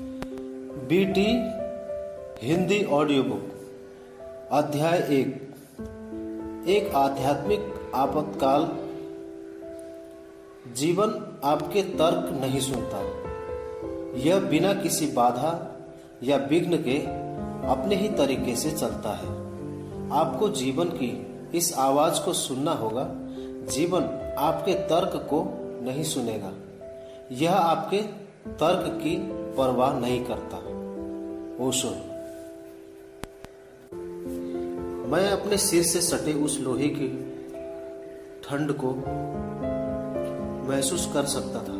BT Hindi audio book अध्याय एक। एक आध्यात्मिक आपातकाल, जीवन आपके तर्क नहीं सुनता। यह बिना किसी बाधा या विघ्न के अपने ही तरीके से चलता है। आपको जीवन की इस आवाज़ को सुनना होगा। जीवन आपके तर्क को नहीं सुनेगा। यह आपके तर्क की परवाह नहीं करता। ओशो मैं अपने सिर से सटे उस लोहे की ठंड को महसूस कर सकता था।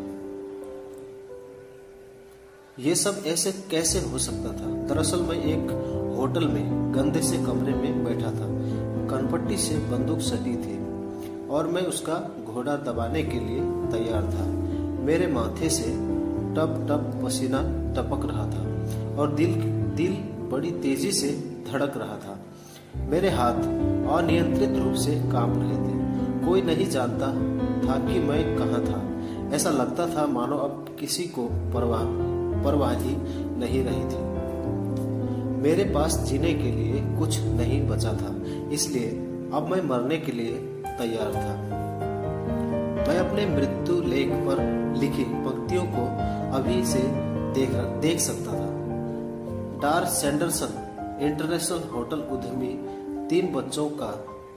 ये सब ऐसे कैसे हो सकता था? दरअसल मैं एक होटल में, गंदे से कमरे में बैठा था। कनपट्टी से बंदूक सटी थी और मैं उसका घोड़ा दबाने के लिए तैयार था। मेरे माथे से टप टप पसीना टपक रहा था और दिल दिल बड़ी तेज़ी से धड़क रहा था। मेरे हाथ अनियंत्रित रूप से काँप रहे थे। कोई नहीं जानता था कि मैं कहाँ था। ऐसा लगता था मानो अब किसी को परवाह परवाह ही नहीं रही थी। मेरे पास जीने के लिए कुछ नहीं बचा था, इसलिए अब मैं मरने के लिए तैयार था। मैं अपने मृत्यु लेख पर लिखी पंक्तियों को अभी से देख देख सकता था। डार सैंडरसन इंटरनेशनल होटल उद्यमी तीन बच्चों का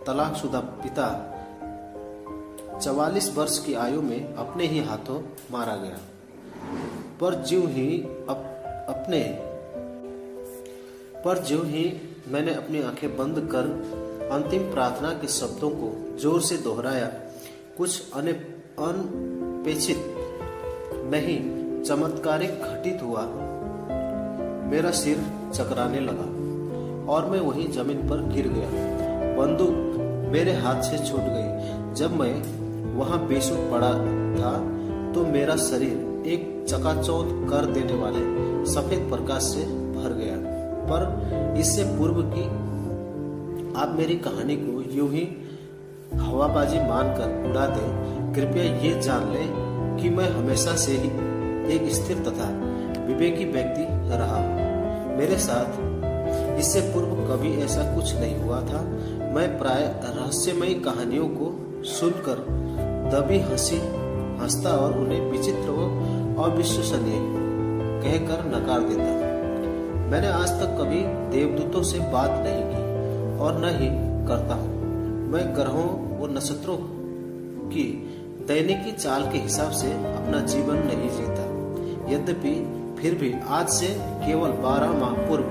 तलाकशुदा पिता चवालीस वर्ष की आयु में अपने ही हाथों मारा गया। पर ज्यों ही अप, अपने पर ज्यों ही मैंने अपनी आँखें बंद कर अंतिम प्रार्थना के शब्दों को ज़ोर से दोहराया कुछ अनपेक्षित नहीं चमत्कारिक घटित हुआ। मेरा सिर चकराने लगा और मैं वहीं ज़मीन पर गिर गया। बंदूक मेरे हाथ से छूट गई। जब मैं वहाँ बेसुध पड़ा था तो मेरा शरीर एक चकाचौंध कर देने वाले सफ़ेद प्रकाश से भर गया। पर इससे पूर्व की आप मेरी कहानी को यूँ ही हवाबाजी मानकर उड़ा दें, कृपया ये जान लें कि मैं हमेशा से ही एक स्थिर तथा विवेकी व्यक्ति रहा। मेरे साथ, इससे पूर्व कभी ऐसा कुछ नहीं हुआ था। मैं प्राय रहस्यमयी कहानियों को सुनकर दबी हँसी, हंसता और उन्हें विचित्र व अविश्वसनीय कहकर नकार देता। मैंने आज तक कभी देवदूतों से बात नहीं की और न ही करता हूँ। मैं ग्रहों व नक्षत्रों की दैनिकी चाल के हिसाब से अपना जीवन नहीं जीता। यद्यपि फिर भी आज से केवल बारह माह पूर्व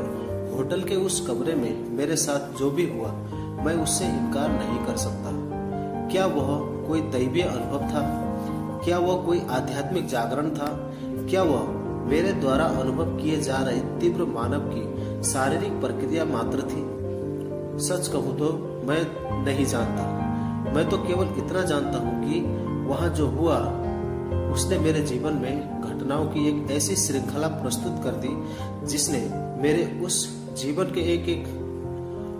होटल के उस कमरे में मेरे साथ जो भी हुआ, मैं उससे इनकार नहीं कर सकता। क्या वह कोई दैवीय अनुभव था? क्या वह कोई आध्यात्मिक जागरण था? क्या वह मेरे द्वारा अनुभव किए जा रहे तीव्र मानव की शारीरिक प्रक्रिया मात्र थी? सच कहूँ तो मैं नहीं जानता। मैं तो केवल इतना जानता हूँ कि वहाँ जो हुआ उसने मेरे जीवन में घटनाओं की एक ऐसी श्रृंखला प्रस्तुत कर दी, जिसने मेरे उस जीवन के एक एक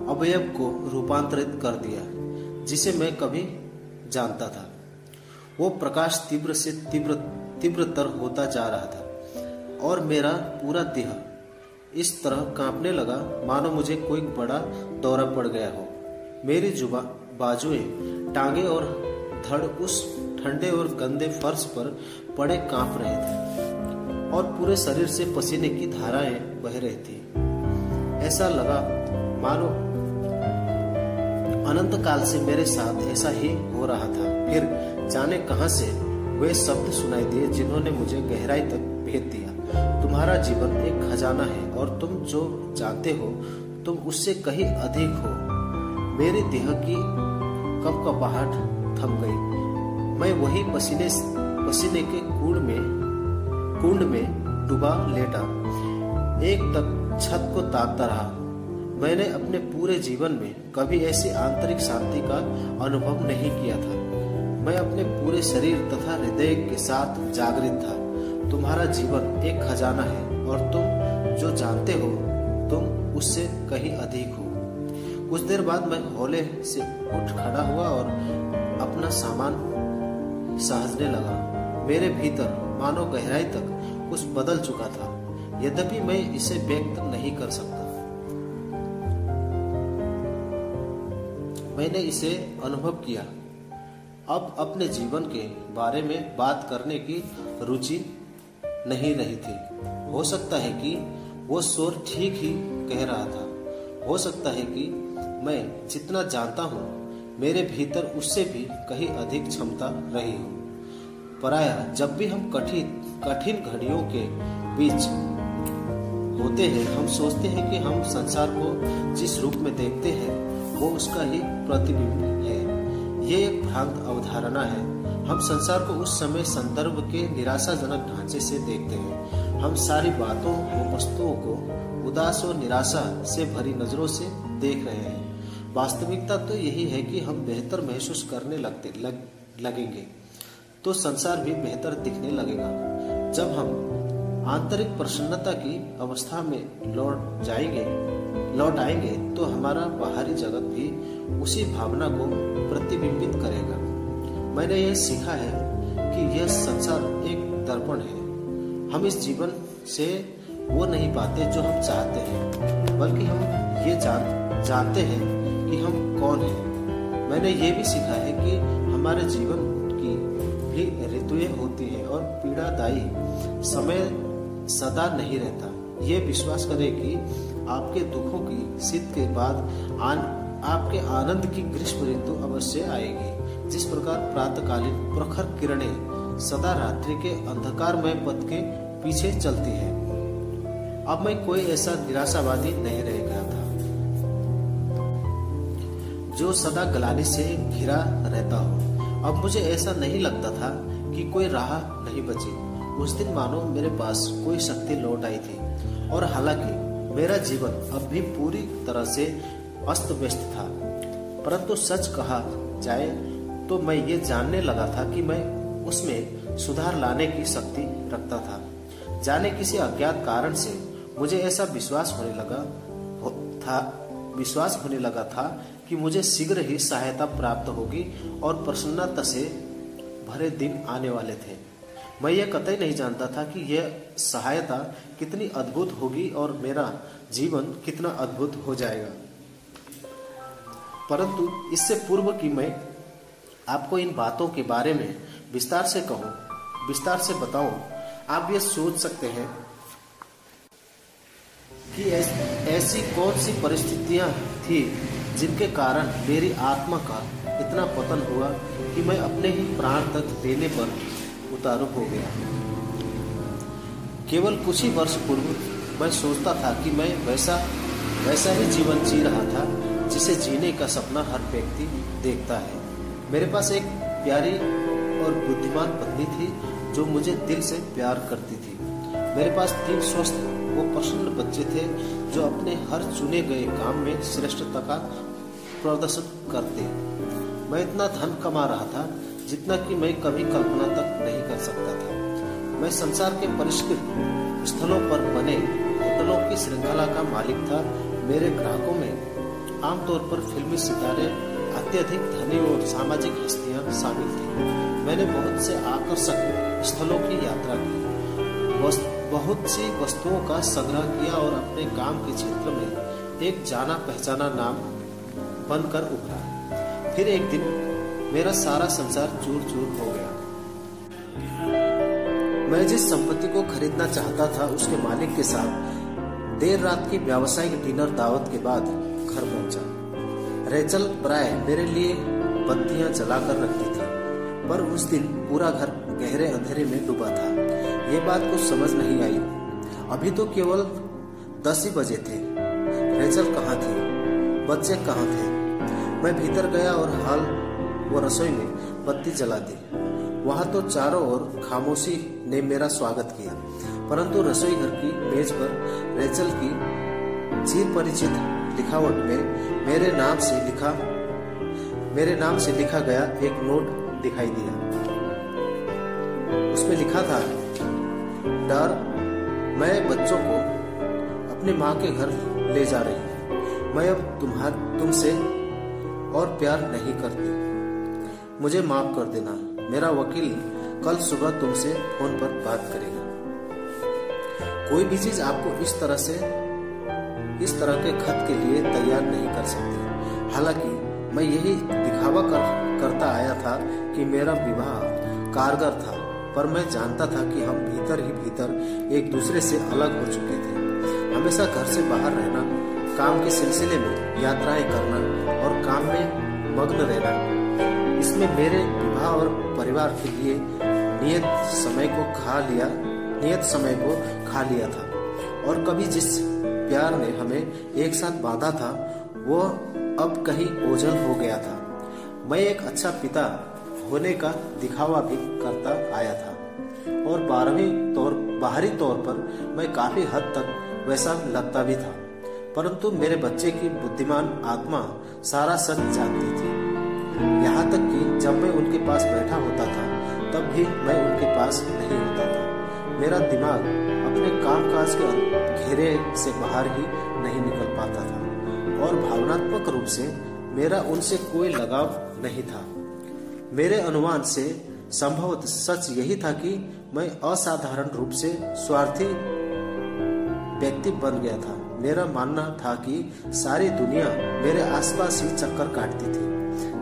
अवयव को रूपांतरित कर दिया, जिसे मैं कभी जानता था। वो प्रकाश तीव्र से तीव्र, तीव्रतर होता जा रहा था, और मेरा पूरा देह इस तरह कांपने लगा, मानो मुझे कोई बड़ा दौरा पड़ गया हो। मेरी जुबा, बाजुएँ टांगे और धड़ उस ठंडे और गंदे फर्श पर पड़े काँप रहे थे और पूरे शरीर से पसीने की धाराएँ बह रही थी। ऐसा लगा, मानो अनंत काल से मेरे साथ ऐसा ही हो रहा था। फिर जाने कहाँ से वे शब्द सुनाई दिए जिन्होंने मुझे गहराई तक भेज दिया। तुम्हारा जीवन एक खजाना है और तुम जो जानते हो, तुम उससे कहीं अधिक हो। मेरे देह की कप कपाहट थम गई। मैं वही पसीने पसीने के कुंड में कुंड में डूबा लेटा। एक तक छत को ताकता रहा। मैंने अपने पूरे जीवन में कभी ऐसी आंतरिक शांति का अनुभव नहीं किया था। मैं अपने पूरे शरीर तथा हृदय के साथ जागृत था। तुम्हारा जीवन एक खजाना है और तुम जो जानते हो, तुम उससे कहीं अधिक हो। कुछ देर बाद मैं होले से उठ खड़ा हुआ और अपना सामान सहजने लगा। मेरे भीतर, मानो गहराई तक, कुछ बदल चुका था। यद्यपि मैं इसे व्यक्त नहीं कर सकता। मैंने इसे अनुभव किया। अब अपने जीवन के बारे में बात करने की रुचि नहीं रही थी। हो सकता है कि वो शोर ठीक ही कह रहा था। हो सकता है कि मैं जितना जानता हूँ मेरे भीतर उससे भी कहीं अधिक क्षमता रही हो। पराया, जब भी हम कठिन कठिन घड़ियों के बीच होते हैं, हम सोचते हैं कि हम संसार को जिस रूप में देखते हैं, वो उसका ही प्रतिबिंब है। ये एक भ्रांत अवधारणा है। हम संसार को उस समय संदर्भ के निराशाजनक ढांचे से देखते हैं। हम सारी बातों और वस्तुओं को उदास और निराशा से भरी नज़रों से देख रहे हैं। वास्तविकता तो यही है कि हम बेहतर महसूस करने लगते लग, लगेंगे तो संसार भी बेहतर दिखने लगेगा। जब हम आंतरिक प्रसन्नता की अवस्था में लौट जाएँगे लौट आएँगे तो हमारा बाहरी जगत भी उसी भावना को प्रतिबिंबित करेगा। मैंने यह सीखा है कि यह संसार एक दर्पण है। हम इस जीवन से वो नहीं पाते जो हम चाहते हैं बल्कि हम ये जान जानते हैं कि हम कौन हैं? मैंने ये भी सीखा है कि हमारे जीवन की भी ऋतुएँ होती हैं और पीड़ादायी समय सदा नहीं रहता। ये विश्वास करें कि आपके दुखों की शीत के बाद आन, आपके आनंद की ग्रीष्म ऋतु अवश्य आएगी। जिस प्रकार प्रातकालीन प्रखर किरणें सदा रात्रि के अंधकारमय पथ के पीछे चलती है अब मैं कोई ऐसा निराशावादी नहीं रह जो सदा गलानी से घिरा रहता हो। अब मुझे ऐसा नहीं लगता था कि कोई राह नहीं बची। उस दिन मानो मेरे पास कोई शक्ति लौट आई थी। और हालाँकि मेरा जीवन अब भी पूरी तरह से अस्त व्यस्त था। परंतु सच कहा जाए तो मैं ये जानने लगा था कि मैं उसमें सुधार लाने की शक्ति रखता था। जाने किसी अज्ञात कारण से मुझे ऐसा विश्वास होने लगा हो, था विश्वास होने लगा था कि मुझे शीघ्र ही सहायता प्राप्त होगी और प्रसन्नता से भरे दिन आने वाले थे। मैं यह कतई नहीं जानता था कि यह सहायता कितनी अद्भुत होगी और मेरा जीवन कितना अद्भुत हो जाएगा। परंतु इससे पूर्व कि मैं आपको इन बातों के बारे में विस्तार से कहूँ, विस्तार से बताऊँ, आप ये सोच सकते हैं कि ऐसी कौन सी परिस्थितियाँ थी जिनके कारण मेरी आत्मा का इतना पतन हुआ कि मैं अपने ही प्राण तक देने पर उतारू हो गया। केवल कुछ ही वर्ष पूर्व मैं सोचता था कि मैं वैसा वैसा ही जीवन जी रहा था, जिसे जीने का सपना हर व्यक्ति देखता है। मेरे पास एक प्यारी और बुद्धिमान पत्नी थी, जो मुझे दिल से प्यार करती थी। मेरे पास तीन स्वस्थ, वो प्रसन्न बच्चे थे, जो अपने हर चुने गए काम में श्रेष्ठता का प्रदर्शन करते मैं इतना धन कमा रहा था जितना कि मैं कभी कल्पना तक नहीं कर सकता था। मैं संसार के परिष्कृत स्थलों पर बने होटलों की श्रृंखला का मालिक था मेरे ग्राहकों में। आमतौर पर फिल्मी सितारे, अत्यधिक धनी और सामाजिक हस्तियाँ शामिल थी। मैंने बहुत से आकर्षक स्थलों की यात्रा की। बहुत सी वस्तुओं का संग्रह किया और अपने काम के क्षेत्र में एक जाना पहचाना नाम बनकर उभरा फिर एक दिन मेरा सारा संसार चूर चूर हो गया। मैं जिस संपत्ति को खरीदना चाहता था, उसके मालिक के साथ देर रात की व्यावसायिक डिनर दावत के बाद घर पहुँचा। रेचल प्राय मेरे लिए बत्तियाँ जलाकर रखती थी, पर उस दिन पूरा घर गहरे अंधेरे में डूबा था। ये बात कुछ समझ नहीं आई। अभी तो केवल दस ही बजे थे। रेचल कहाँ थी? बच्चे कहाँ थे? मैं भीतर गया और हाल वो रसोई में बत्ती जला दी वहाँ तो चारों ओर खामोशी ने मेरा स्वागत किया, परंतु रसोई घर की मेज पर रेचल की चीर परिचित लिखावट में मेरे नाम से लिखा, मेरे नाम से लिखा गया एक नोट दिखाई दिया। उसमें लिखा था, डर, मैं बच्चों को अपनी माँ के घर ले जा रही हूँ। मैं अब तुम्हार, तुमसे और प्यार नहीं करती। मुझे माफ़ कर देना। मेरा वकील कल सुबह तुमसे फ़ोन पर बात करेगा। कोई भी चीज़ आपको इस तरह से इस तरह के खत के लिए तैयार नहीं कर सकती। हालाँकि मैं यही दिखावा कर, करता आया था कि मेरा विवाह कारगर था पर मैं जानता था कि हम भीतर ही भीतर एक दूसरे से अलग हो चुके थे। हमेशा घर से बाहर रहना काम के सिलसिले में यात्राएँ करना और काम में मग्न रहना। इसमें मेरे विवाह और परिवार के लिए नियत समय को खा लिया, नियत समय को खा लिया था। और कभी जिस प्यार ने हमें एक साथ बांधा था, वो अब कहीं ओझल हो गया था। मैं एक अच्छा पिता होने का दिखावा भी करता आया था। और बारहवीं तौर, बाहरी तौर पर मैं काफ़ी हद तक वैसा लगता भी था। परंतु मेरे बच्चे की बुद्धिमान आत्मा सारा सच जानती थी। यहाँ तक कि जब मैं उनके पास बैठा होता था, तब भी मैं उनके पास नहीं होता था। मेरा दिमाग अपने कामकाज के घेरे से बाहर ही नहीं निकल पाता था और भावनात्मक रूप से मेरा उनसे कोई लगाव नहीं था। मेरे अनुमान से संभवत सच यही था कि मैं असाधारण रूप से स्वार्थी व्यक्ति बन गया था। मेरा मानना था कि सारी दुनिया मेरे आसपास ही चक्कर काटती थी।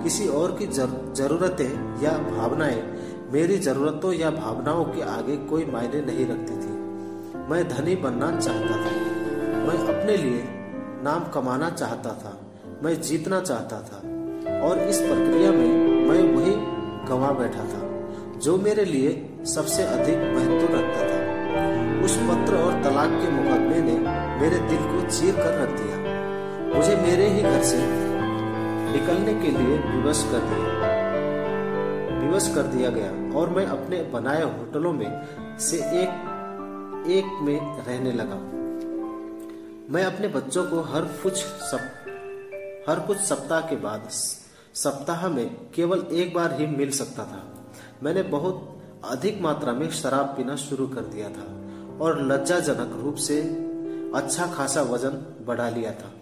किसी और की जर, जरूरतें या भावनाएँ मेरी जरूरतों या भावनाओं के आगे कोई मायने नहीं रखती थी। मैं धनी बनना चाहता था। मैं अपने लिए नाम कमाना चाहता था। मैं जीतना चाहता था। और इस प्रक्रिया में मैं वही गंवा बैठा था जो मेरे लिए सबसे अधिक महत्व रखता था। उस पत्र और तलाक के मुकदमे ने मेरे दिल को चीर कर रख दिया। मुझे मेरे ही घर से निकलने के लिए विवश कर दिया। विवश कर दिया गया और मैं अपने बनाए होटलों में से एक एक में रहने लगा। मैं अपने बच्चों को हर कुछ सब, हर कुछ सप्ताह के बाद, सप्ताह में केवल एक बार ही मिल सकता था। मैंने बहुत अधिक मात्रा में शराब पीना शुरू कर दिया था और लज्जाजनक रूप से अच्छा खासा वज़न बढ़ा लिया था।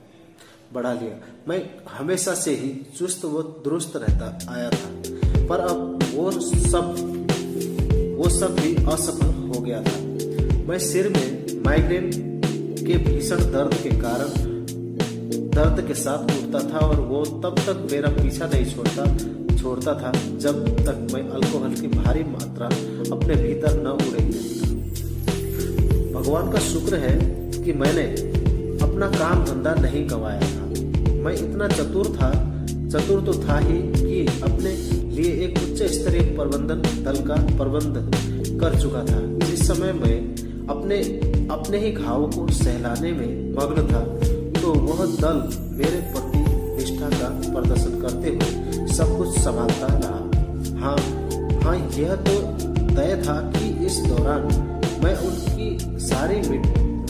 बढ़ा लिया। मैं हमेशा से ही चुस्त व दुरुस्त रहता आया था। पर अब वो सब वो सब भी असफल हो गया था। मैं सिर में माइग्रेन के भीषण दर्द के कारण, दर्द के साथ उठता था और वो तब तक मेरा पीछा नहीं छोड़ता छोड़ता था जब तक मैं अल्कोहल की भारी मात्रा अपने भीतर न उड़े। भगवान का शुक्र है कि मैंने अपना काम धंधा नहीं गंवाया था। मैं इतना चतुर था, चतुर तो था ही कि अपने लिए एक उच्च स्तरीय प्रबंधन दल का प्रबंध कर चुका था, जिस समय मैं अपने अपने ही घावों को सहलाने में मग्न था। तो वह दल मेरे प्रति निष्ठा का प्रदर्शन करते हुए सब कुछ संभालता रहा। हाँ हाँ यह तो तय था कि इस दौरान मैं उनकी सारी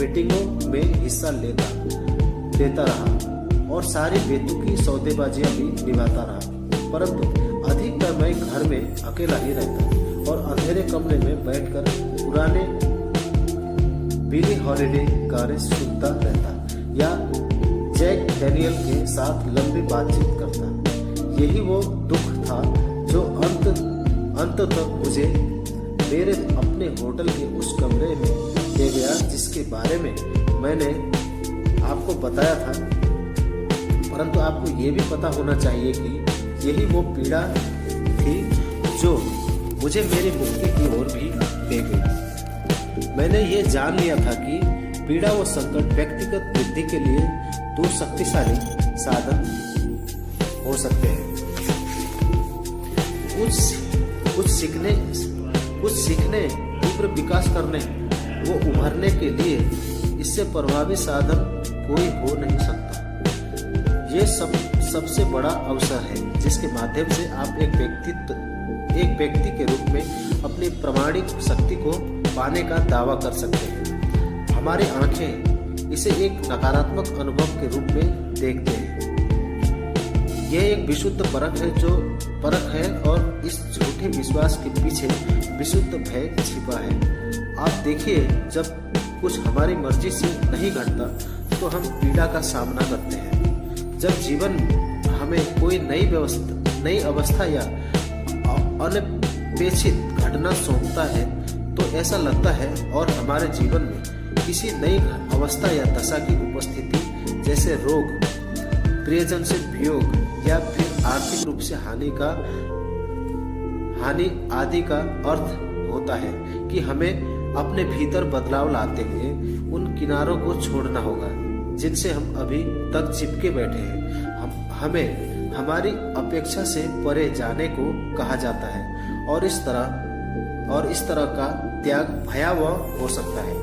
मीटिंगों में हिस्सा लेता लेता रहा और सारी बेतुकी सौदेबाजियाँ भी निभाता रहा। परंतु अधिकतर मैं घर में अकेला ही रहता और अंधेरे कमरे में बैठकर पुराने बिली हॉलिडे गाने सुनता रहता या जैक डेनियल के साथ लंबी बातचीत करता। यही वो दुख था जो अंत अंत तक मुझे मेरे अपने होटल के उस कमरे में ले गया, जिसके बारे में मैंने आपको बताया था। परंतु आपको ये भी पता होना चाहिए कि यही वो पीड़ा थी जो मुझे मेरी मुक्ति की ओर भी ले गई। मैंने ये जान लिया था कि पीड़ा व संकट व्यक्तिगत वृद्धि के लिए दो शक्तिशाली साधन हो सकते हैं। कुछ कुछ सीखने कुछ सीखने तीव्र विकास करने वो उभरने के लिए इससे प्रभावी साधन कोई हो नहीं सकता। ये सब, सबसे बड़ा अवसर है, जिसके माध्यम से आप एक व्यक्तित्व, एक व्यक्ति के रूप में अपनी प्रमाणिक शक्ति को पाने का दावा कर सकते हैं। हमारी आँखें इसे एक नकारात्मक अनुभव के रूप में देखते हैं। यह एक विशुद्ध परख है जो, परख है और इस झूठे विश्वास के पीछे विशुद्ध भय छिपा है। आप देखिए, जब कुछ हमारी मर्ज़ी से नहीं घटता तो हम पीड़ा का सामना करते हैं। जब जीवन हमें कोई नई व्यवस्था, नई अवस्था या अनपेक्षित घटना सौंपता है तो ऐसा लगता है और हमारे जीवन में किसी नई अवस्था या दशा की उपस्थिति, जैसे रोग प्रियजन से वियोग या फिर आर्थिक रूप से हानि का, हानि आदि का अर्थ होता है कि हमें अपने भीतर बदलाव लाते हुए उन किनारों को छोड़ना होगा, जिनसे हम अभी तक चिपके बैठे हैं। हम, हमें हमारी अपेक्षा से परे जाने को कहा जाता है और इस तरह, और इस तरह का त्याग भयावह हो सकता है।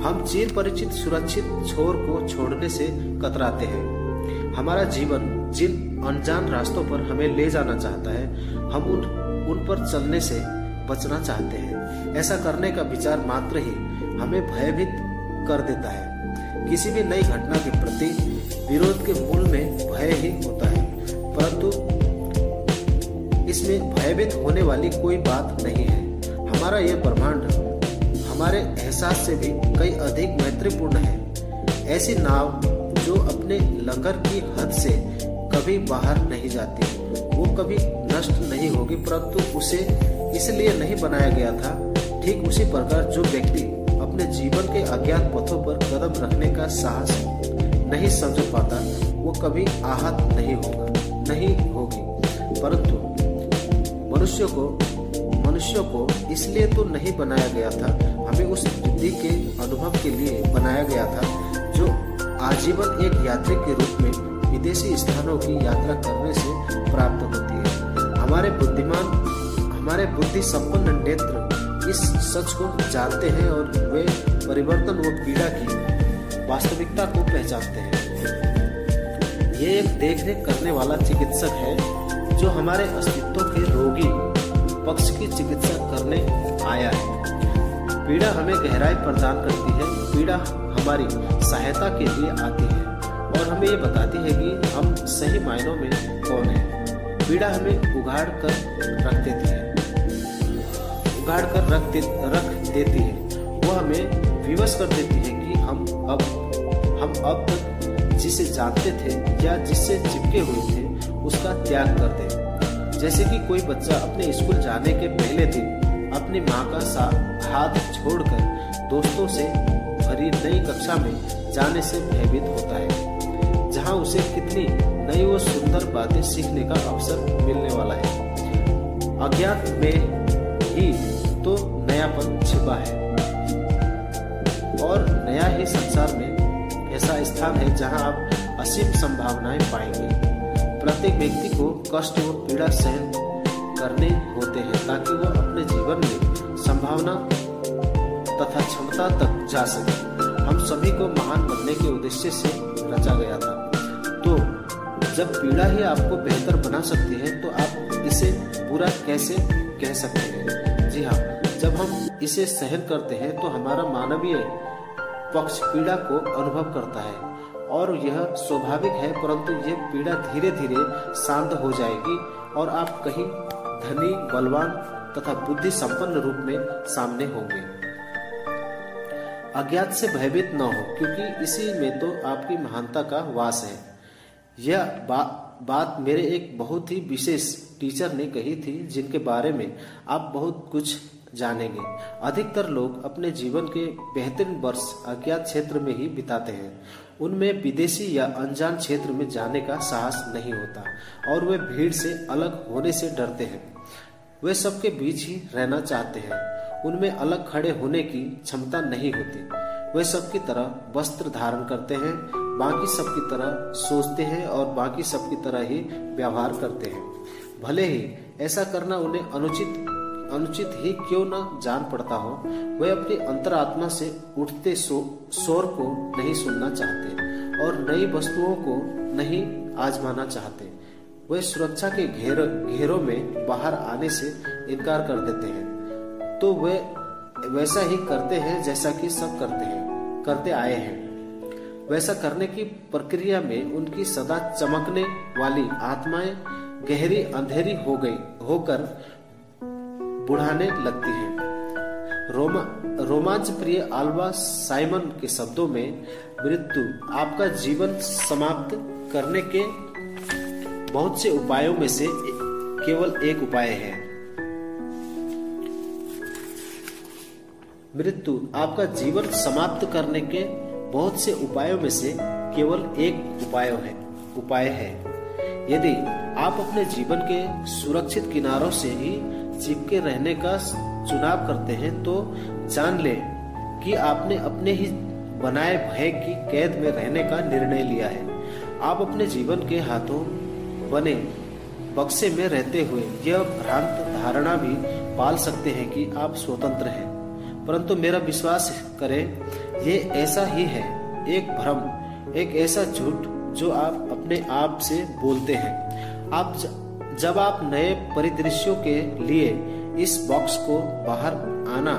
हम चिर परिचित सुरक्षित छोर को छोड़ने से कतराते हैं। हमारा जीवन जिन अनजान रास्तों पर हमें ले जाना चाहता है, हम उन उन पर चलने से बचना चाहते हैं। ऐसा करने का विचार मात्र ही हमें भयभीत कर देता है। किसी भी नई घटना के प्रति विरोध के मूल में भय ही होता है, परंतु इसमें भयभीत होने वाली कोई बात नहीं है। हमारा यह ब्रह्मांड, हमारे एहसास से भी कई अधिक मैत्रीपूर्ण है। ऐसी नाव जो अपने लंगर की हद से कभी बाहर नहीं जाती, वो कभी नष्ट नहीं होगी, परंतु उसे इसलिए नहीं बनाया गया था ठीक उसी प्रकार जो व्यक्ति अपने जीवन के अज्ञात पथों पर कदम रखने का साहस नहीं समझ पाता, वो कभी आहत नहीं होगा, नहीं होगी। परंतु मनुष्य को मनुष्य को इसलिए तो नहीं बनाया गया था, हमें उस वृद्धि के अनुभव के लिए बनाया गया था, जो आजीवन एक यात्री के रूप में विदेशी स्थानों की यात्रा करने से प्राप्त होती है। हमारे बुद्धिमान, हमारे बुद्धि संपन्न नेत्र इस सच को जानते हैं और वे परिवर्तन व पीड़ा की वास्तविकता को पहचानते हैं। ये एक देखरेख करने वाला चिकित्सक है, जो हमारे अस्तित्व के रोगी पक्ष की चिकित्सा करने आया है। पीड़ा हमें गहराई प्रदान करती है, पीड़ा हमारी सहायता के लिए आती है और हमें ये बताती है कि हम सही मायनों में कौन है। पीड़ा हमें उगाड़ कर रख देती है। उगाड़ कर रख दे, रख देती है। वो हमें विवश कर देती है कि हम अब हम अब तक जिसे जानते थे या जिससे चिपके हुए थे उसका त्याग कर दें। जैसे कि कोई बच्चा अपने स्कूल जाने के पहले दिन अपनी माँ का साथ हाथ छोड़कर दोस्तों से भरी नई कक्षा में जाने से भयभीत होता है जहाँ उसे कितनी नई व सुंदर बातें सीखने का अवसर मिलने वाला है। अज्ञात में ही नयापन छिपा है। और नया ही संसार में ऐसा स्थान है जहाँ आप असीम संभावनाएँ पाएँगे। प्रत्येक व्यक्ति को कष्ट और पीड़ा सहन करने होते हैं ताकि वह अपने जीवन में संभावना तथा क्षमता तक जा सके। हम सभी को महान बनने के उद्देश्य से रचा गया था। तो जब पीड़ा ही आपको बेहतर बना सकती है तो आप इसे पूरा कैसे कह सकते हैं? जी हाँ। जब हम इसे सहन करते हैं तो हमारा मानवीय पक्ष पीड़ा को अनुभव करता है और यह स्वाभाविक है परंतु यह पीड़ा धीरे धीरे शांत हो जाएगी और आप कहीं धनी बलवान तथा बुद्धि संपन्न रूप में सामने होंगे। अज्ञात से भयभीत न हो क्योंकि इसी में तो आपकी महानता का वास है। यह बा, बात मेरे एक बहुत ही विशेष टीचर ने कही थी जिनके बारे में आप बहुत कुछ जानेंगे। अधिकतर लोग अपने जीवन के बेहतरीन वर्ष अज्ञात क्षेत्र में ही बिताते हैं। उनमें विदेशी या अनजान क्षेत्र में जाने का साहस नहीं होता और वे भीड़ से अलग होने से डरते हैं। वे सबके बीच ही रहना चाहते हैं। उनमें अलग खड़े होने की क्षमता नहीं होती। वे सबकी तरह वस्त्र धारण करते हैं, बाकी सबकी तरह सोचते हैं और बाकी सबकी तरह ही व्यवहार करते हैं। भले ही ऐसा करना उन्हें अनुचित अनुचित ही क्यों न जान पड़ता हो वे अपनी अंतरात्मा से उठते शोर को नहीं सुनना चाहते और नई वस्तुओं को नहीं आजमाना चाहते। वे सुरक्षा के घेर, घेरों में बाहर आने से इनकार कर देते हैं। तो वे वैसा ही करते हैं जैसा कि सब करते हैं, करते आए हैं। वैसा करने की प्रक्रिया में उनकी सदा चमकने वाली आत्माएँ गहरी अंधेरी हो गई, होकर बुढ़ाने लगती है। रोमा रोमांच प्रिय आल्वा साइमन के शब्दों में मृत्यु आपका जीवन समाप्त करने के बहुत से उपायों में से केवल एक उपाय है। मृत्यु आपका जीवन समाप्त करने के बहुत से उपायों में से केवल एक उपाय है उपाय है। यदि आप अपने जीवन के सुरक्षित किनारों से ही चिपके रहने का चुनाव करते हैं तो जान ले कि आपने अपने ही बनाए भय की कैद में रहने का निर्णय लिया है। आप अपने जीवन के हाथों बने बक्से में रहते हुए यह भ्रांत धारणा भी पाल सकते हैं कि आप स्वतंत्र हैं। परंतु मेरा विश्वास करें, ये ऐसा ही है, एक भ्रम, एक ऐसा झूठ जो आप अपने आप से बोलते हैं। आप जब आप नए परिदृश्यों के लिए इस बॉक्स को बाहर आना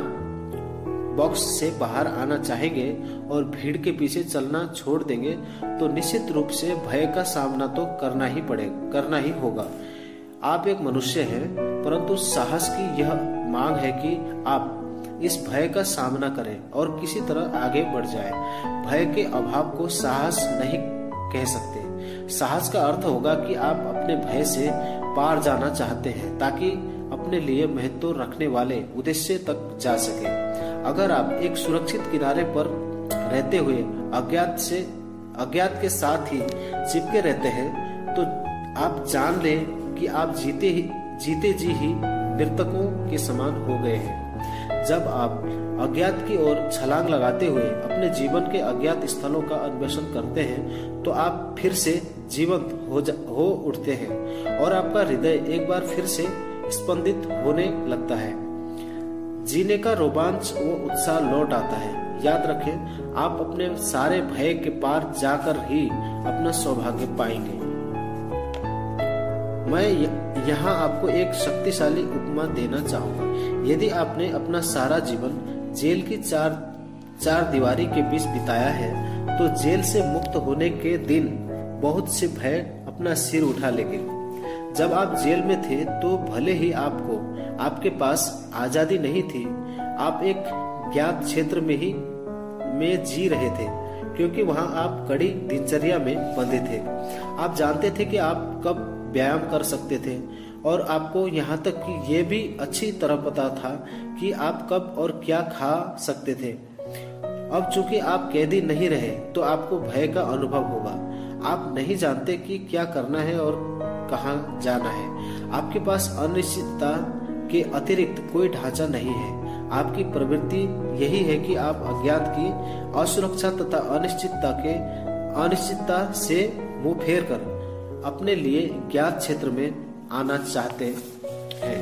बॉक्स से बाहर आना चाहेंगे और भीड़ के पीछे चलना छोड़ देंगे तो निश्चित रूप से भय का सामना तो करना ही पड़ेगा करना ही होगा। आप एक मनुष्य हैं, परंतु साहस की यह मांग है कि आप इस भय का सामना करें और किसी तरह आगे बढ़ जाए। भय के अभाव को साहस नहीं कह सकते। साहस का अर्थ होगा कि आप अपने भय से पार जाना चाहते हैं, ताकि अपने लिए महत्व रखने वाले उद्देश्य तक जा सके। अगर आप एक सुरक्षित किनारे पर रहते हुए अज्ञात से, अज्ञात के साथ ही चिपके रहते हैं तो आप जान लें कि आप जीते ही, जीते जी ही मृतकों के समान हो गए हैं। जब आप अज्ञात की ओर छलांग लगाते हुए अपने जीवन के अज्ञात स्थलों का अन्वेषण करते हैं तो आप फिर से जीवंत हो हो उठते हैं और आपका हृदय एक बार फिर से स्पंदित होने लगता है। जीने का रोमांच व उत्साह लौट आता है। याद रखें, आप अपने सारे भय के पार जाकर ही अपना सौभाग्य पाएँगे। मैं यहाँ आपको एक शक्तिशाली उपमा देना चाहूँगा। यदि आपने अपना सारा जीवन जेल की चार चार दीवारी के बीच बिताया है तो जेल से मुक्त होने के दिन बहुत से भय अपना सिर उठा लेंगे। जब आप जेल में थे तो भले ही आपको, आपके पास आज़ादी नहीं थी, आप एक ज्ञात क्षेत्र में ही, में जी रहे थे, क्योंकि वहाँ आप कड़ी दिनचर्या में बंधे थे। आप जानते थे कि आप कब व्यायाम कर सकते थे और आपको यहाँ तक कि ये भी अच्छी तरह पता था कि आप कब और क्या खा सकते थे। अब चूँकि आप कैदी नहीं रहे तो आपको भय का अनुभव होगा। आप नहीं जानते कि क्या करना है और कहा जाना है। आपके पास अनिश्चितता के अतिरिक्त कोई ढांचा नहीं है। आपकी प्रवृत्ति यही है कि आप अज्ञात की असुरक्षा तथा अनिश्चितता के, अनिश्चितता से मुँह फेर कर अपने लिए ज्ञात क्षेत्र में आना चाहते हैं।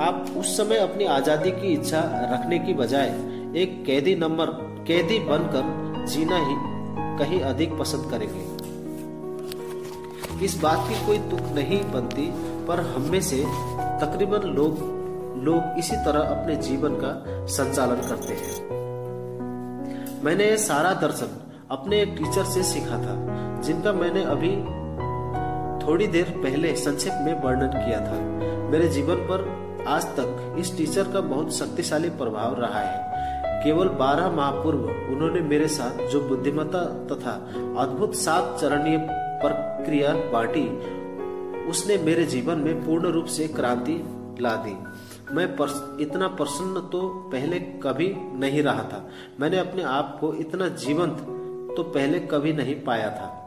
आप उस समय अपनी आज़ादी की इच्छा रखने की बजाय एक कैदी नंबर, कैदी बनकर जीना ही कहीं अधिक पसंद करेंगे। इस बात की कोई दुख नहीं बनती, पर हम में से तकरीबन लोग लोग इसी तरह अपने जीवन का संचालन करते हैं। मैंने सारा दर्शन अपने एक टीचर से सीखा था, जिनका मैंने अभी थोड़ी देर पहले संक्षेप में वर्णन किया था। मेरे जीवन पर आज तक इस टीचर का बहुत शक्तिशाली प्रभाव रहा है। केवल बारह माह पूर्व उन्होंने मेरे साथ जो बुद्धिमत्ता तथा अद्भुत सात चरणीय प्रक्रिया बांटी उसने मेरे जीवन में पूर्ण रूप से क्रांति ला दी। मैं परस, इतना प्रसन्न तो पहले कभी नहीं रहा था। मैंने अपने आप को इतना जीवंत तो पहले कभी नहीं पाया था।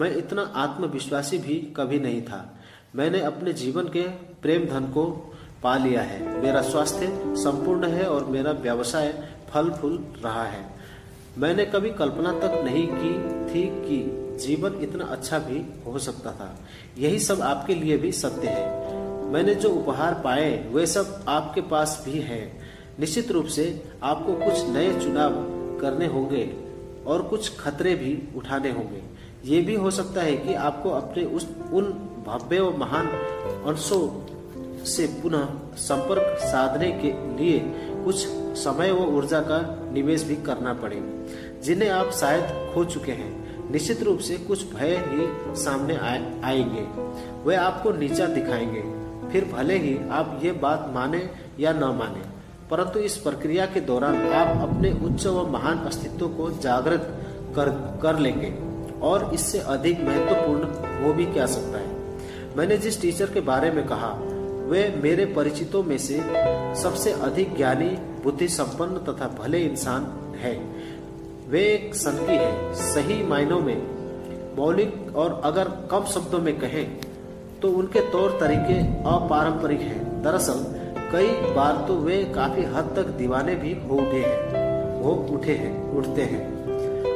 मैं इतना आत्मविश्वासी भी कभी नहीं था। मैंने अपने जीवन के प्रेम धन को पा लिया है। मेरा स्वास्थ्य संपूर्ण है और मेरा व्यवसाय फल फूल रहा है। मैंने कभी कल्पना तक नहीं की थी कि जीवन इतना अच्छा भी हो सकता था। यही सब आपके लिए भी सत्य है। मैंने जो उपहार पाए, वे सब आपके पास भी हैं। निश्चित रूप से आपको कुछ नए चुनाव करने होंगे और कुछ खतरे भी उठाने होंगे। ये भी हो सकता है कि आपको अपने उस, उन भव्य व महान अंशों से पुनः संपर्क साधने के लिए कुछ समय व ऊर्जा का निवेश भी करना पड़े, जिन्हें आप शायद खो चुके हैं। निश्चित रूप से कुछ भय ही सामने आएँगे। वे आपको नीचा दिखाएँगे। फिर भले ही आप ये बात माने या न माने, परंतु इस प्रक्रिया के दौरान आप अपने उच्च व महान अस्तित्व को जागृत कर कर लेंगे। और इससे अधिक महत्वपूर्ण हो भी क्या सकता है? मैंने जिस टीचर के बारे में कहा, वे मेरे परिचितों में से सबसे अधिक ज्ञानी बुद्धि संपन्न तथा भले इंसान है। वे एक सनकी है, सही मायनों में, मौलिक और अगर कम शब्दों में कहें तो उनके तौर तरीके अपारंपरिक हैं। दरअसल, कई बार तो वे काफ़ी हद तक दीवाने भी हो उठे हैं वो उठे हैं, उठते हैं।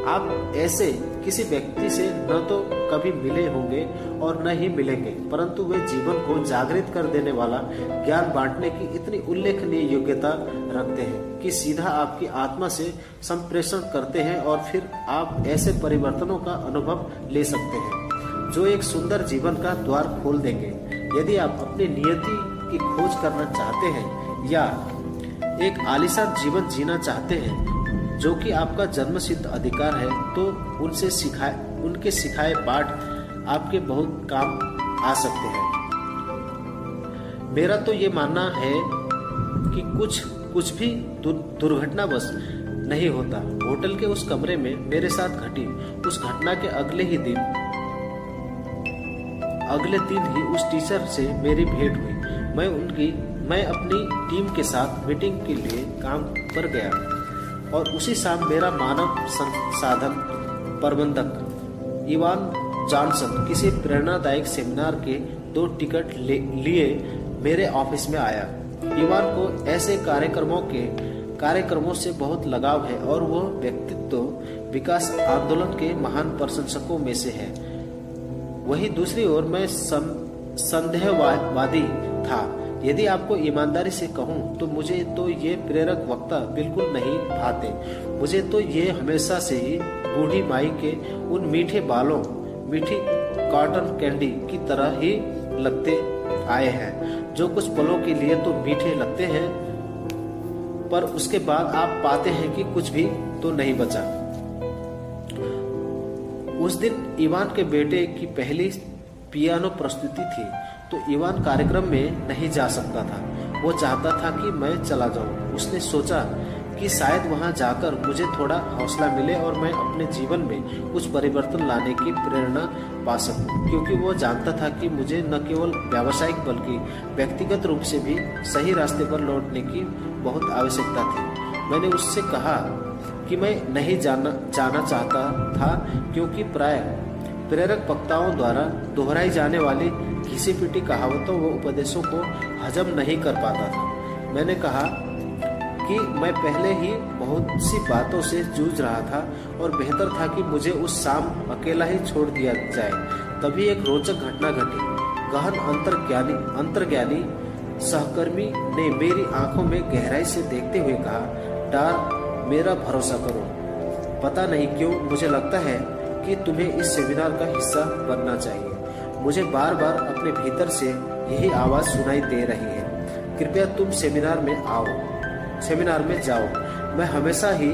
आप ऐसे किसी व्यक्ति से न तो कभी मिले होंगे और न ही मिलेंगे, परंतु वे जीवन को जागृत कर देने वाला, ज्ञान बांटने की इतनी उल्लेखनीय योग्यता रखते हैं कि सीधा आपकी आत्मा से संप्रेषण करते हैं और फिर आप ऐसे परिवर्तनों का अनुभव ले सकते हैं, जो एक सुंदर जीवन का द्वार खोल देंगे। यदि आप अपनी नियति की खोज करना चाहते हैं या एक आलिशान जीवन जीना चाहते हैं जो कि आपका जन्म सिद्ध अधिकार है तो उनसे सिखाए, उनके सिखाए पाठ आपके बहुत काम आ सकते हैं। मेरा तो ये मानना है कि कुछ कुछ भी दुर्घटनावश नहीं होता। होटल के उस कमरे में मेरे साथ घटी। उस घटना के अगले ही दिन, अगले दिन ही उस टीचर से मेरी भेंट हुई। मैं उनकी, मैं अपनी टीम के साथ मीटिंग के लिए काम पर गया। और उसी शाम मेरा मानव संसाधन प्रबंधक, इवान जॉनसन, किसी प्रेरणादायक सेमिनार के दो टिकट लिए मेरे ऑफ़िस में आया। इवान को ऐसे कार्यक्रमों के, कार्यक्रमों से बहुत लगाव है और वह व्यक्तित्व विकास आंदोलन के महान प्रशंसकों में से है। वही दूसरी ओर मैं संदेहवादी था। यदि आपको ईमानदारी से कहूँ तो मुझे तो ये प्रेरक वक्ता बिल्कुल नहीं भाते। मुझे तो ये हमेशा से ही बूढ़ी माई के उन मीठे बालों, मीठी कॉटन कैंडी की तरह ही लगते आए हैं। जो कुछ पलों के लिए तो मीठे लगते हैं, पर उसके बाद आप पाते हैं कि कुछ भी तो नहीं बचा। उस दिन इवान के बेटे की पहली पियानो प्रस्तुति थी। तो इवान कार्यक्रम में नहीं जा सकता था। वो चाहता था कि मैं चला जाऊँ। उसने सोचा कि शायद वहाँ जाकर मुझे थोड़ा हौसला मिले और मैं अपने जीवन में कुछ परिवर्तन लाने की प्रेरणा पा सकूँ, क्योंकि वो जानता था कि मुझे न केवल व्यावसायिक बल्कि व्यक्तिगत रूप से भी सही रास्ते पर लौटने की बहुत आवश्यकता थी। मैंने उससे कहा कि मैं नहीं जाना जाना चाहता था, क्योंकि प्राय प्रेरक वक्ताओं द्वारा दोहराई जाने वाली घिसी पिटी कहावतों व उपदेशों को हजम नहीं कर पाता था। मैंने कहा कि मैं पहले ही बहुत सी बातों से जूझ रहा था और बेहतर था कि मुझे उस शाम अकेला ही छोड़ दिया जाए। तभी एक रोचक घटना घटी। गहन अंतर्ज्ञानी अंतर्ज्ञानी सहकर्मी ने मेरी आँखों में गहराई से देखते हुए कहा, डार, मेरा भरोसा करो। पता नहीं क्यों मुझे लगता है कि तुम्हें इस सेमिनार का हिस्सा बनना चाहिए। मुझे बार बार अपने भीतर से यही आवाज़ सुनाई दे रही है। कृपया तुम सेमिनार में आओ। सेमिनार में जाओ। मैं हमेशा ही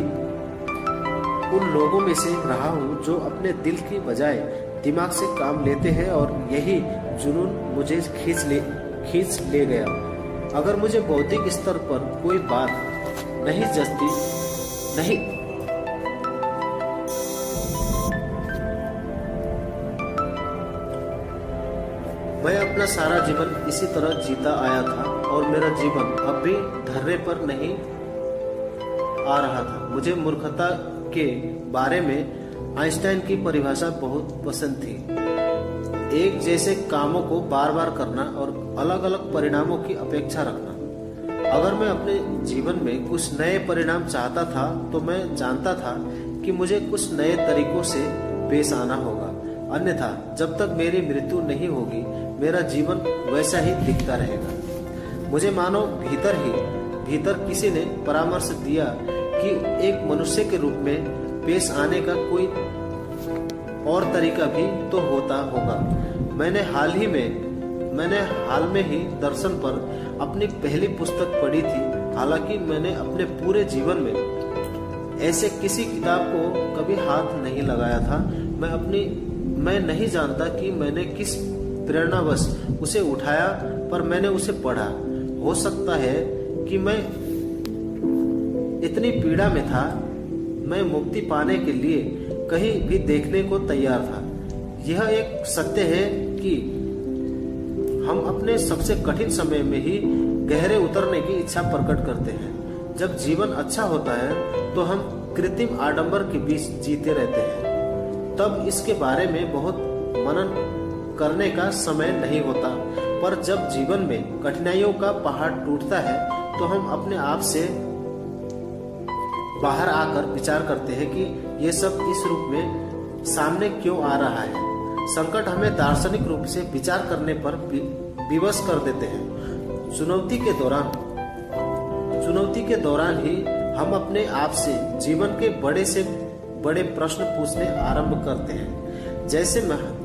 उन लोगों में से रहा हूँ जो अपने दिल की बजाय दिमाग से काम लेते हैं और यही जुनून मुझे खींच ले खींच ले गया। अगर मुझे बौद्धिक स्तर पर कोई बात नहीं जचती नहीं मैं अपना सारा जीवन इसी तरह जीता आया था और मेरा जीवन अब भी धरने पर नहीं आ रहा था। मुझे मूर्खता के बारे में आइंस्टाइन की परिभाषा बहुत पसंद थी। एक जैसे कामों को बार बार करना और अलग अलग परिणामों की अपेक्षा रखना। अगर मैं अपने जीवन में कुछ नए परिणाम चाहता था तो मैं जानता था कि मुझे कुछ नए तरीकों से पेश आना होगा। अन्यथा, जब तक मेरी मृत्यु नहीं होगी मेरा जीवन वैसा ही दिखता रहेगा। मुझे मानो भीतर ही, भीतर किसी ने परामर्श दिया कि एक मनुष्य के रूप में पेश आने का कोई और तरीका भी तो होता होगा। मैंने हाल ही में, मैंने हाल में ही दर्शन पर अपनी पहली पुस्तक पढ़ी थी। हालाँकि मैंने अपने पूरे जीवन में ऐसे किसी किताब को कभी हाथ नहीं लगाया था। मैं अपनी, मैं नहीं जानता कि मैंने किस प्रेरणावश उसे उठाया, पर मैंने उसे पढ़ा। हो सकता है कि मैं इतनी पीड़ा में था, मैं मुक्ति पाने के लिए कहीं भी देखने को तैयार था। यह एक सत्य है कि हम अपने सबसे कठिन समय में ही गहरे उतरने की इच्छा प्रकट करते हैं। जब जीवन अच्छा होता है तो हम कृत्रिम आडंबर के बीच जीते रहते हैं। तब इसके बारे में बहुत मनन करने का समय नहीं होता। पर जब जीवन में कठिनाइयों का पहाड़ टूटता है तो हम अपने आप से बाहर आकर विचार करते हैं कि ये सब इस रूप में सामने क्यों आ रहा है। संकट हमें दार्शनिक रूप से विचार करने पर विवश कर देते हैं। चुनौती के दौरान, चुनौती के दौरान ही हम अपने आप से जीवन के बड़े से बड़े प्रश्न पूछने आरंभ करते हैं। जैसे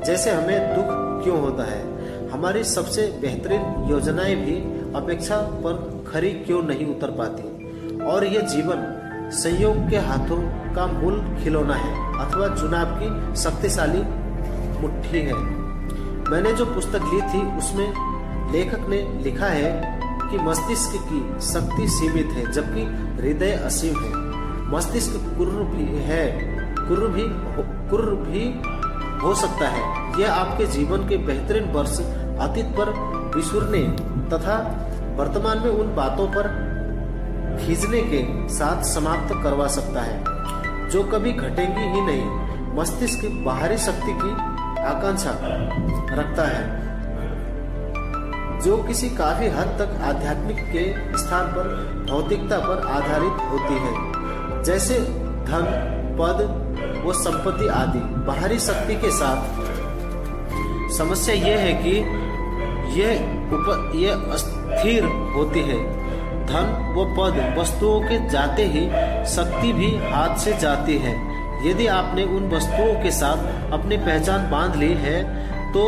जैसे हमें दुख क्यों होता है? हमारी सबसे बेहतरीन योजनाएँ भी अपेक्षा पर खरी क्यों नहीं उतर पाती? और यह जीवन संयोग के हाथों का मूल खिलौना है, अथवा चुनाव की शक्तिशाली मुट्ठी है। मैंने जो पुस्तक ली थी, उसमें लेखक ने लिखा है कि मस्तिष्क की शक्ति सीमित है, जबकि हृदय असीम है। मस्तिष्क कुर्र भी है, कुर्र भी कुर्र भी हो सकता है। यह आपके जीवन के बेहतरीन वर्ष, अतीत पर विसुरने तथा वर्तमान में उन बातों पर खींचने के साथ समाप्त करवा सकता है। जो कभी घटेंगी ही नहीं, मस्तिष्क बाहरी शक्ति की आकांक्षा रखता है। जो किसी काफ़ी हद तक आध्यात्मिक के स्थान पर, भौतिकता पर आधारित होती है। जैसे धन, पद, व संपत्ति आदि, बाहरी शक्ति के साथ समस्या ये है कि ये उप यह अस्थिर होती है। धन व पद वस्तुओं के जाते ही शक्ति भी हाथ से जाती है। यदि आपने उन वस्तुओं के साथ अपनी पहचान बाँध ली है तो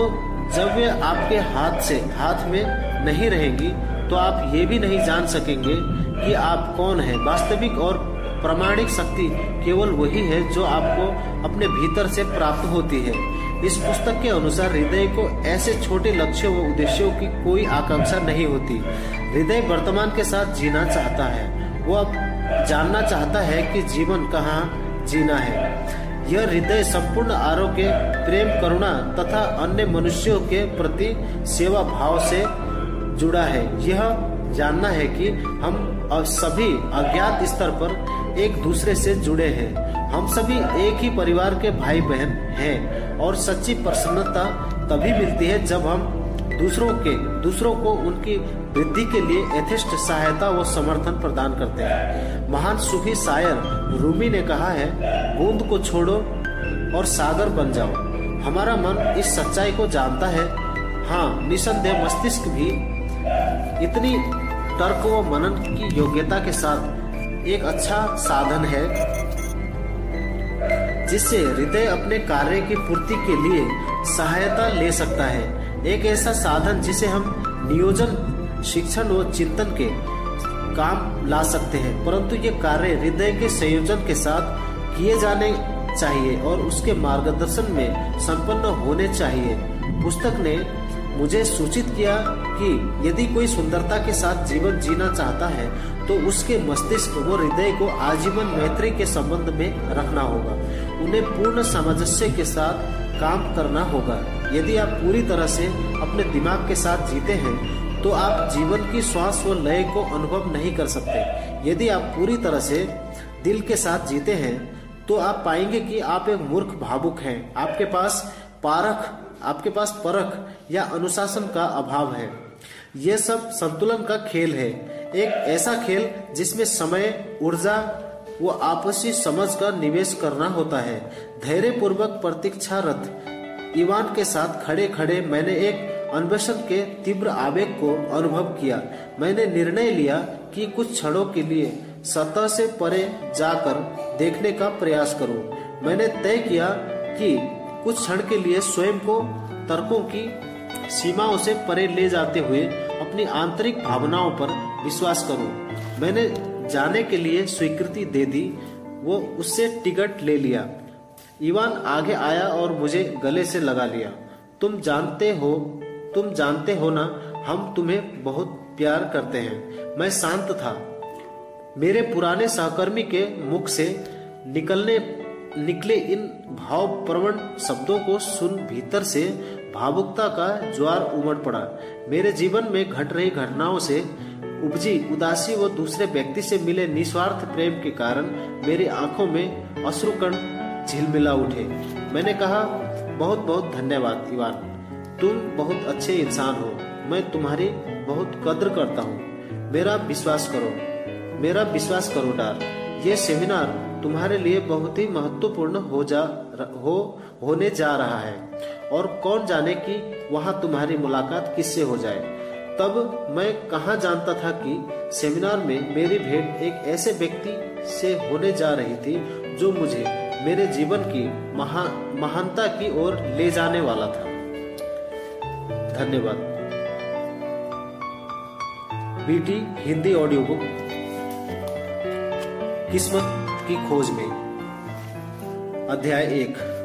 जब वे आपके हाथ से, हाथ में नहीं रहेंगी तो आप ये भी नहीं जान सकेंगे कि आप कौन है। वास्तविक और प्रामाणिक शक्ति केवल वही है जो आपको अपने भीतर से प्राप्त होती है। इस पुस्तक के अनुसार हृदय को ऐसे छोटे लक्ष्यों व उद्देश्यों की कोई आकांक्षा नहीं होती। हृदय वर्तमान के साथ जीना चाहता है। वो अब जानना चाहता है कि जीवन कहाँ जीना है। यह हृदय संपूर्ण आरोग्य, प्रेम, करुणा तथा अन्य मनुष्यों के प्रति सेवा भाव से जुड़ा है। यह जानना है कि हम सभी अज्ञात स्तर पर एक दूसरे से जुड़े हैं। हम सभी एक ही परिवार के भाई बहन हैं और सच्ची प्रसन्नता तभी मिलती है जब हम दूसरों के, दूसरों को उनकी वृद्धि के लिए यथेष्ट सहायता व समर्थन प्रदान करते हैं। महान सूफी शायर रूमी ने कहा है बूंद को छोड़ो और सागर बन जाओ। हमारा मन इस सच्चाई को जानता है। हाँ निसंदेह मस्तिष्क भी इतनी तर्क व मनन की योग्यता के साथ एक अच्छा साधन है, जिससे हृदय अपने कार्य की पूर्ति के लिए सहायता ले सकता है। एक ऐसा साधन जिसे हम नियोजन, शिक्षण व चिंतन के काम ला सकते हैं, परंतु ये कार्य हृदय के संयोजन के साथ किए जाने चाहिए और उसके मार्गदर्शन में संपन्न होने चाहिए। पुस्तक ने मुझे सूचित किया कि यदि कोई सुंदरता के साथ जीवन जीना चाहता है तो उसके मस्तिष्क व हृदय को आजीवन मैत्री के संबंध में रखना होगा। उन्हें पूर्ण सामंजस्य के साथ काम करना होगा। यदि आप पूरी तरह से अपने दिमाग के साथ जीते हैं तो आप जीवन की श्वास व लय को अनुभव नहीं कर सकते। यदि आप पूरी तरह से दिल के साथ जीते हैं तो आप पाएँगे कि आप एक मूर्ख भावुक हैं। आपके पास पारख, आपके पास परख या अनुशासन का अभाव है। यह सब संतुलन का खेल है। एक ऐसा खेल जिसमें समय, ऊर्जा, वो आपसी समझ का निवेश करना होता है धैर्य पूर्वक प्रतीक्षारत ईवान के साथ खड़े खड़े मैंने एक अन्वेषण के तीव्र आवेग को अनुभव किया मैंने निर्णय लिया कि कुछ क्षणों के लिए सतह से परे जाकर देखने का प्रयास करूँ। मैंने तय किया कि कुछ क्षण के लिए स्वयं को तर्कों की सीमाओं से परे ले जाते हुए अपनी आंतरिक भावनाओं पर विश्वास करूँ। मैंने जाने के लिए स्वीकृति दे दी, वो उससे टिकट ले लिया। इवान आगे आया और मुझे गले से लगा लिया। तुम जानते हो, तुम जानते हो ना, हम तुम्हें बहुत प्यार करते हैं। मैं शांत था। मेरे पुराने सहकर्मी के मुख से निकलने, निकले इन भाव प्रवण शब्दों को सुन भीतर से भावुकता का ज्वार उमड़ पड़ा। मेरे जीवन में घट रही घटनाओं से उपजी उदासी व दूसरे व्यक्ति से मिले निस्वार्थ प्रेम के कारण मेरी आँखों में अश्रुकण झिलमिला उठे। मैंने कहा, बहुत बहुत धन्यवाद इवान तुम बहुत अच्छे इंसान हो। मैं तुम्हारी बहुत कद्र करता हूँ। मेरा विश्वास करो, मेरा विश्वास करो डार। ये सेमिनार तुम्हारे लिए बहुत ही महत्वपूर्ण हो जा हो, होने जा रहा है। और कौन जाने कि वहाँ तुम्हारी मुलाकात किससे हो जाए? तब मैं कहा जानता था कि सेमिनार में मेरी भेंट एक ऐसे व्यक्ति से होने जा रही थी जो मुझे मेरे जीवन की महा, महानता की ओर ले जाने वाला था। धन्यवाद। बीटी, हिंदी ऑडियो बुक किस्मत की खोज में। अध्याय एक।